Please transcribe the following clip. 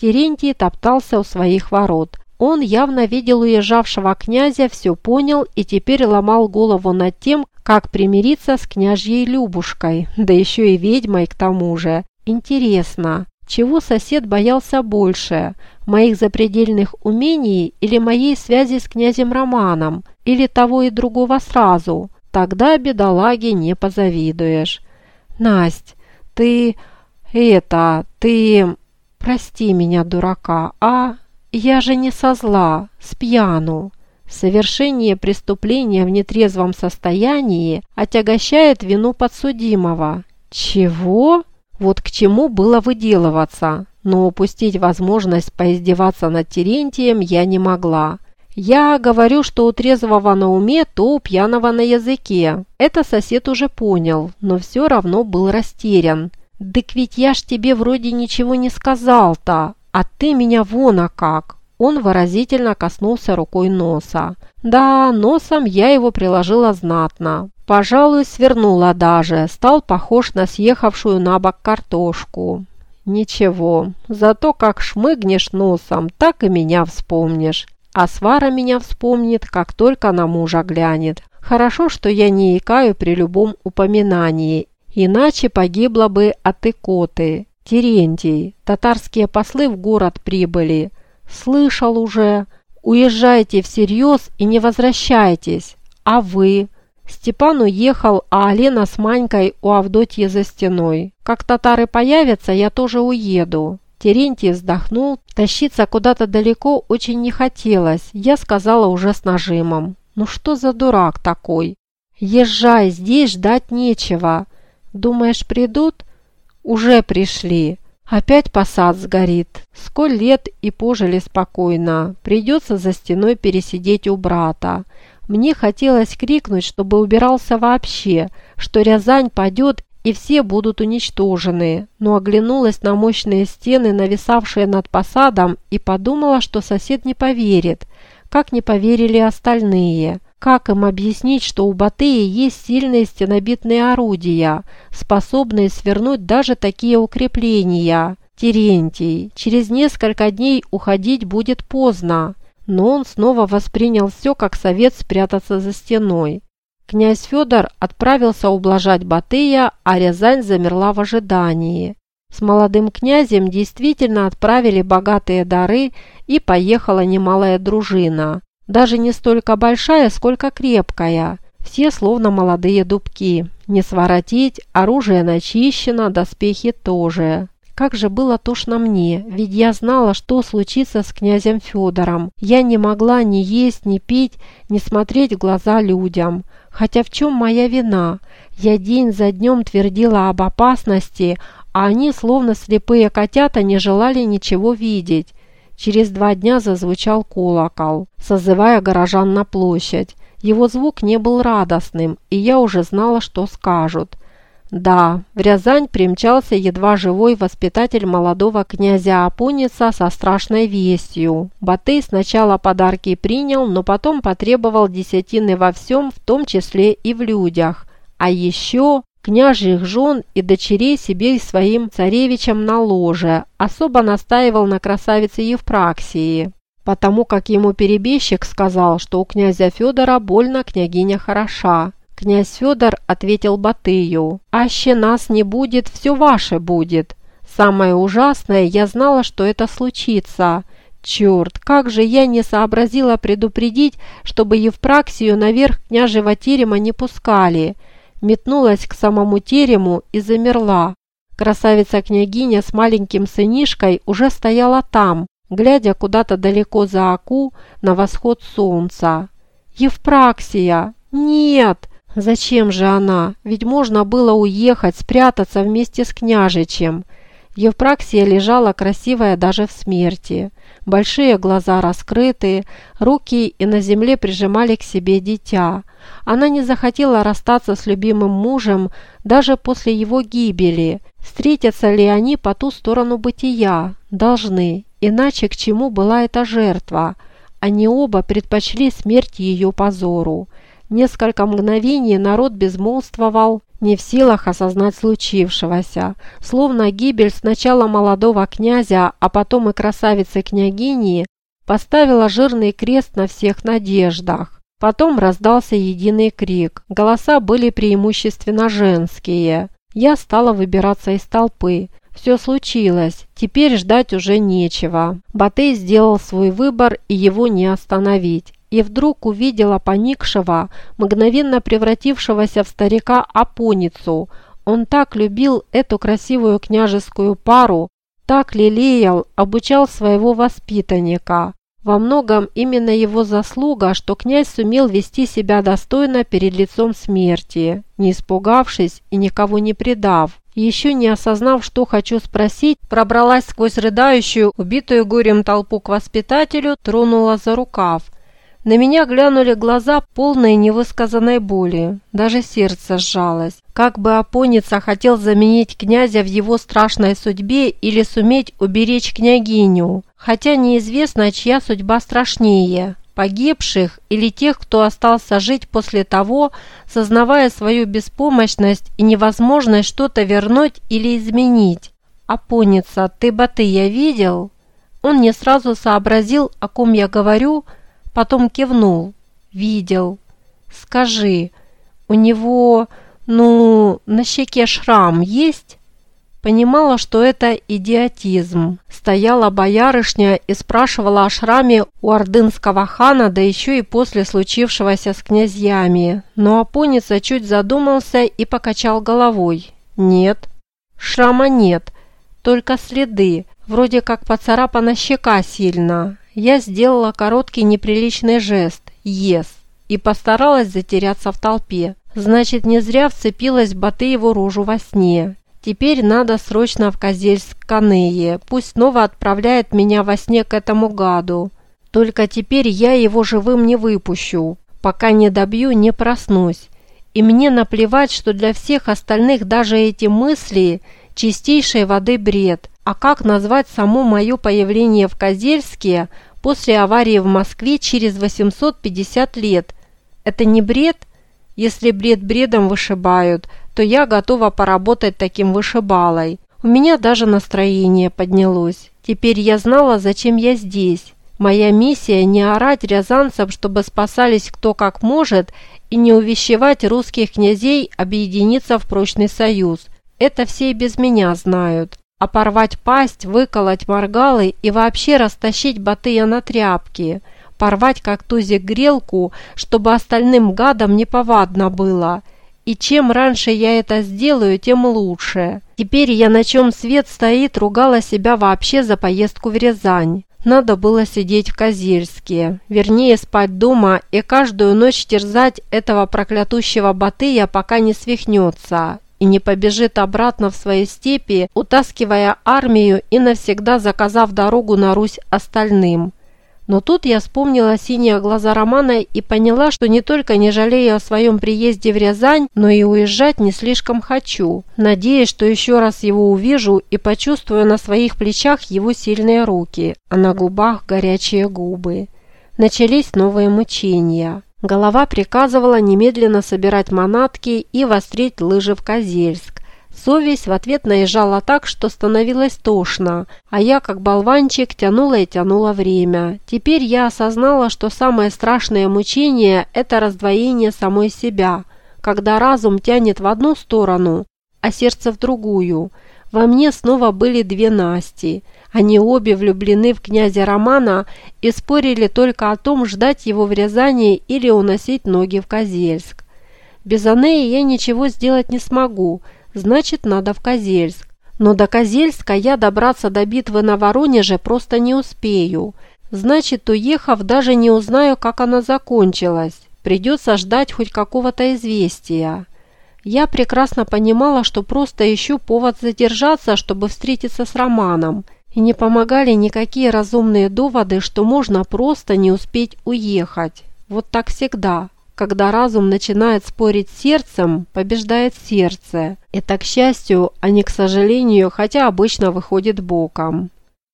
Терентий топтался у своих ворот. Он явно видел уезжавшего князя, все понял и теперь ломал голову над тем, как примириться с княжьей Любушкой, да еще и ведьмой к тому же. Интересно, чего сосед боялся больше, моих запредельных умений или моей связи с князем Романом, или того и другого сразу? Тогда бедолаге не позавидуешь. Насть, ты... это... ты... прости меня, дурака, а? Я же не со зла, с пьяну. Совершение преступления в нетрезвом состоянии отягощает вину подсудимого. Чего? Вот к чему было выделываться, но упустить возможность поиздеваться над Терентием я не могла. Я говорю, что у трезвого на уме, то у пьяного на языке. Это сосед уже понял, но все равно был растерян. «Дык ведь я ж тебе вроде ничего не сказал-то, а ты меня вон а как!» Он выразительно коснулся рукой носа. Да, носом я его приложила знатно. Пожалуй, свернула даже, стал похож на съехавшую на бок картошку. Ничего, зато как шмыгнешь носом, так и меня вспомнишь. А свара меня вспомнит, как только на мужа глянет. Хорошо, что я не икаю при любом упоминании, иначе погибла бы от икоты. Терентий, татарские послы в город прибыли. «Слышал уже. Уезжайте всерьез и не возвращайтесь. А вы?» Степан уехал, а Алена с Манькой у Авдотьи за стеной. Как татары появятся, я тоже уеду. Терентий вздохнул. Тащиться куда-то далеко очень не хотелось. Я сказала уже с нажимом. «Ну что за дурак такой?» «Езжай, здесь ждать нечего. Думаешь, придут?» «Уже пришли. Опять посад сгорит. Сколь лет и пожили спокойно. Придется за стеной пересидеть у брата. Мне хотелось крикнуть, чтобы убирался вообще, что Рязань падет и все будут уничтожены, но оглянулась на мощные стены, нависавшие над посадом, и подумала, что сосед не поверит, как не поверили остальные. Как им объяснить, что у Батыя есть сильные стенобитные орудия, способные свернуть даже такие укрепления? Терентий, через несколько дней уходить будет поздно. Но он снова воспринял все как совет спрятаться за стеной. Князь Федор отправился ублажать Батыя, а Рязань замерла в ожидании. С молодым князем действительно отправили богатые дары и поехала немалая дружина даже не столько большая, сколько крепкая. Все словно молодые дубки. Не своротить, оружие начищено, доспехи тоже. Как же было тошно мне, ведь я знала, что случится с князем Федором. Я не могла ни есть, ни пить, ни смотреть в глаза людям. Хотя в чем моя вина? Я день за днем твердила об опасности, а они, словно слепые котята, не желали ничего видеть. Через два дня зазвучал колокол, созывая горожан на площадь. Его звук не был радостным, и я уже знала, что скажут. Да, в Рязань примчался едва живой воспитатель молодого князя Апуница со страшной вестью. Батый сначала подарки принял, но потом потребовал десятины во всем, в том числе и в людях. А еще княжьих жен и дочерей себе и своим царевичам на ложе, особо настаивал на красавице Евпраксии, потому как ему перебежчик сказал, что у князя Федора больно княгиня хороша. Князь Федор ответил Батыю, «Аще нас не будет, все ваше будет. Самое ужасное, я знала, что это случится». Черт, как же я не сообразила предупредить, чтобы Евпраксию наверх княжего терема не пускали – метнулась к самому терему и замерла. Красавица-княгиня с маленьким сынишкой уже стояла там, глядя куда-то далеко за оку на восход солнца. «Евпраксия! Нет! Зачем же она? Ведь можно было уехать, спрятаться вместе с княжичем!» Евпраксия лежала красивая даже в смерти. Большие глаза раскрыты, руки и на земле прижимали к себе дитя. Она не захотела расстаться с любимым мужем даже после его гибели. Встретятся ли они по ту сторону бытия? Должны. Иначе к чему была эта жертва? Они оба предпочли смерть ее позору. Несколько мгновений народ безмолвствовал, не в силах осознать случившегося. Словно гибель сначала молодого князя, а потом и красавицы-княгини поставила жирный крест на всех надеждах. Потом раздался единый крик. Голоса были преимущественно женские. Я стала выбираться из толпы. Все случилось, теперь ждать уже нечего. Батей сделал свой выбор, и его не остановить. И вдруг увидела поникшего, мгновенно превратившегося в старика Апоницу. Он так любил эту красивую княжескую пару, так лелеял, обучал своего воспитанника. Во многом именно его заслуга, что князь сумел вести себя достойно перед лицом смерти, не испугавшись и никого не предав. Еще не осознав, что хочу спросить, пробралась сквозь рыдающую, убитую горем толпу к воспитателю, тронула за рукав. На меня глянули глаза, полные невысказанной боли. Даже сердце сжалось. Как бы опониться хотел заменить князя в его страшной судьбе или суметь уберечь княгиню. Хотя неизвестно, чья судьба страшнее погибших или тех, кто остался жить после того, сознавая свою беспомощность и невозможность что-то вернуть или изменить. «Апоница, ты боты я видел?» Он не сразу сообразил, о ком я говорю, потом кивнул. «Видел. Скажи, у него, ну, на щеке шрам есть?» Понимала, что это идиотизм. Стояла боярышня и спрашивала о шраме у ордынского хана, да еще и после случившегося с князьями. Но Апоница чуть задумался и покачал головой. «Нет, шрама нет, только следы, вроде как поцарапана щека сильно». Я сделала короткий неприличный жест «Ес» и постаралась затеряться в толпе. Значит, не зря вцепилась в Батыеву рожу во сне. Теперь надо срочно в Козельск-Канее. Пусть снова отправляет меня во сне к этому гаду. Только теперь я его живым не выпущу. Пока не добью, не проснусь. И мне наплевать, что для всех остальных даже эти мысли – чистейшей воды бред. А как назвать само мое появление в Козельске после аварии в Москве через 850 лет? Это не бред? Если бред бредом вышибают – то я готова поработать таким вышибалой. У меня даже настроение поднялось. Теперь я знала, зачем я здесь. Моя миссия не орать рязанцам, чтобы спасались кто как может, и не увещевать русских князей объединиться в прочный союз. Это все и без меня знают. А порвать пасть, выколоть моргалы и вообще растащить Батыя на тряпки. Порвать как тузик грелку, чтобы остальным гадам неповадно было – и чем раньше я это сделаю, тем лучше. Теперь я на чем свет стоит ругала себя вообще за поездку в Рязань. Надо было сидеть в Козельске, вернее спать дома и каждую ночь терзать этого проклятущего Батыя, пока не свихнется и не побежит обратно в свои степи, утаскивая армию и навсегда заказав дорогу на Русь остальным. Но тут я вспомнила синие глаза Романа и поняла, что не только не жалею о своем приезде в Рязань, но и уезжать не слишком хочу, надеясь, что еще раз его увижу и почувствую на своих плечах его сильные руки, а на губах горячие губы. Начались новые мучения. Голова приказывала немедленно собирать манатки и вострить лыжи в Козельск. Совесть в ответ наезжала так, что становилось тошно, а я, как болванчик, тянула и тянула время. Теперь я осознала, что самое страшное мучение – это раздвоение самой себя, когда разум тянет в одну сторону, а сердце в другую. Во мне снова были две Насти. Они обе влюблены в князя Романа и спорили только о том, ждать его в Рязани или уносить ноги в Козельск. Без Анеи я ничего сделать не смогу – значит, надо в Козельск. Но до Козельска я добраться до битвы на Воронеже просто не успею. Значит, уехав, даже не узнаю, как она закончилась. Придется ждать хоть какого-то известия. Я прекрасно понимала, что просто ищу повод задержаться, чтобы встретиться с Романом. И не помогали никакие разумные доводы, что можно просто не успеть уехать. Вот так всегда. Когда разум начинает спорить с сердцем, побеждает сердце. Это к счастью, а не к сожалению, хотя обычно выходит боком.